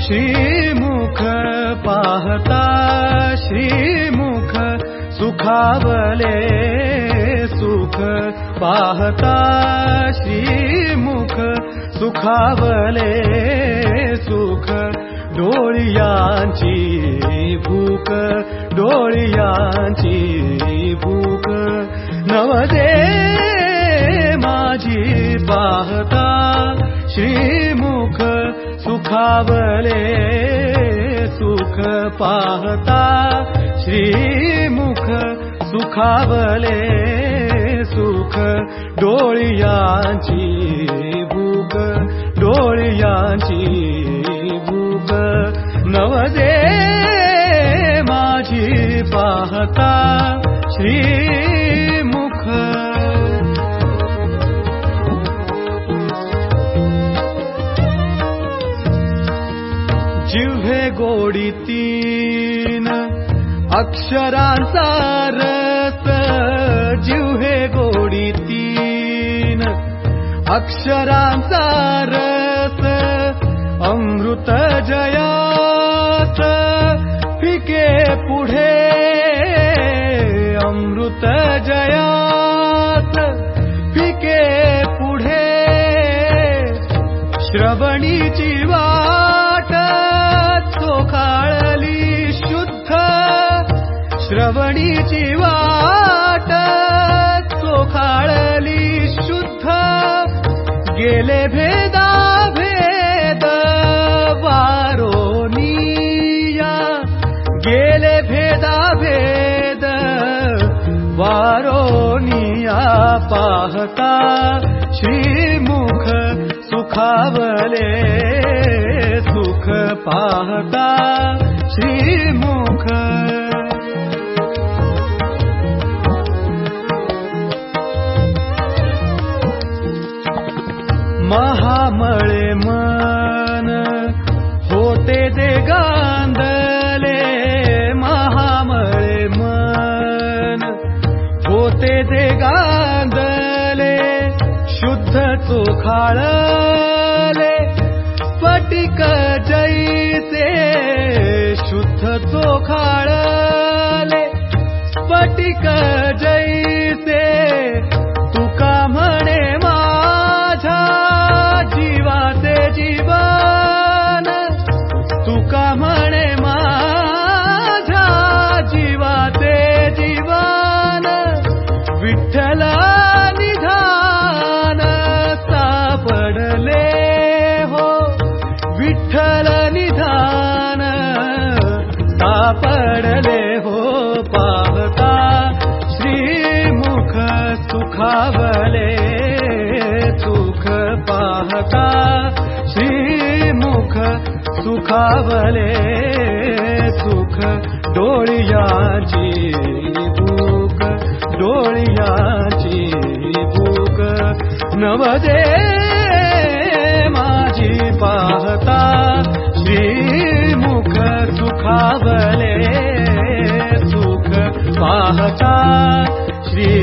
श्रीमुख पाहता श्रीमुख सुखावले सुख पाहता श्रीमुख सुखावले सुख डोळियांची भूक डोळियांची भूक. नवदे माझी पाहता श्रीमुख सुखावले सुख पाहता। श्रीमुख सुखावले सुख डोळियांची भूक डोळियांची भूक। नवदे माझी पाहता। श्रीमुख जिव्हे गोडी तीन। अक्षरांचा रस जिव्हे गोडी तीन। अक्षरांचा रस अमृत जयास श्रवणीची वाट चोखाळली शुद्ध. गेले भेदा भेद वारोनिया गेले भेदा भेद वारोनिया पाहता श्रीमुख सुखावले सुख पाहता श्रीमुख होते ते गांधले महामळे मन। होते ते गांधले शुद्ध चोखाळले स्फटिक निधान हो विठ्ठल निधान सापडले हो पाहता श्रीमुख सुखावले सुख पाहता श्रीमुख सुखावले सुख भूक ोळ्या भूक नवदे माझी पाहता श्रीमुख दुखावख पाहता श्री